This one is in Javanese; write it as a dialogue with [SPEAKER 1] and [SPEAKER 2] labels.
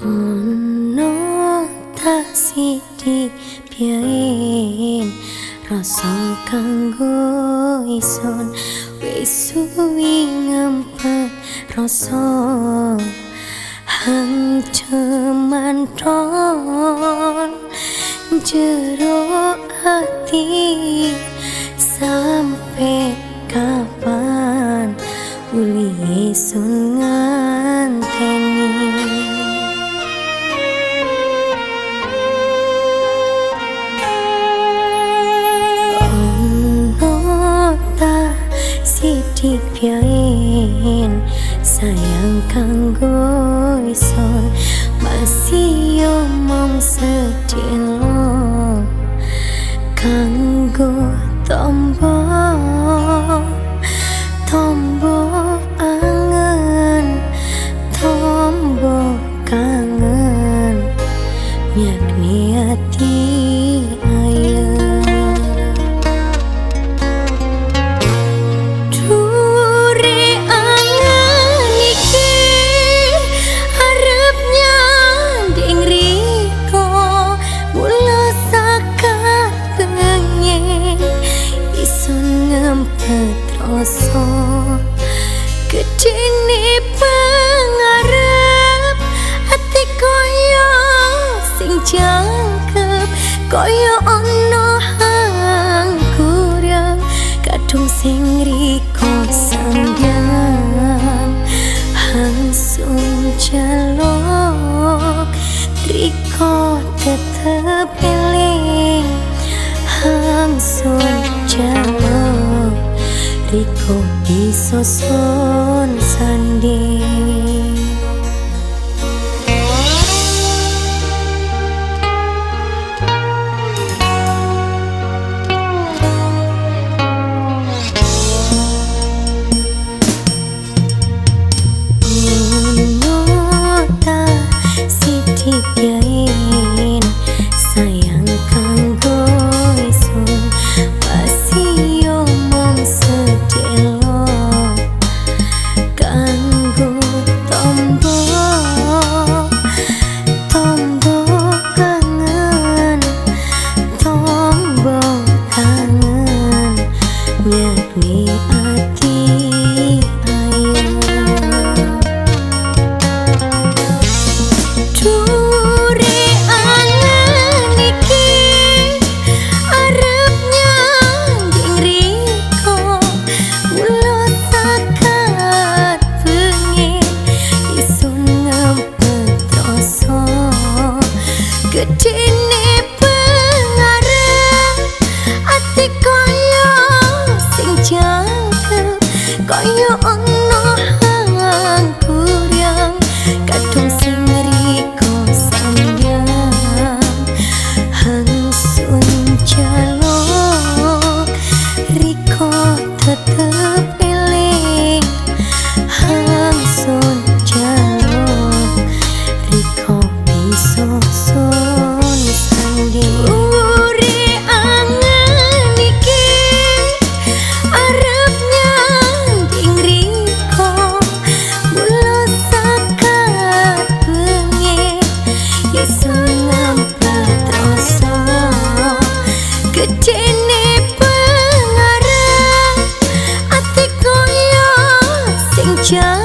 [SPEAKER 1] Ono tak sidi biain Rasa kanggo ison. Wisuwi ngempet rasa Hanceman ton. Jero hati Sampai sidik piain sayang kanggo ison masih omong sedih kanggo jangkep Koyo ono hang kurang Kadung sing riko sambyang Hang sun jalok Riko tetep eling. Hang sun jalok Riko iso son sanding Riko iso son Chờ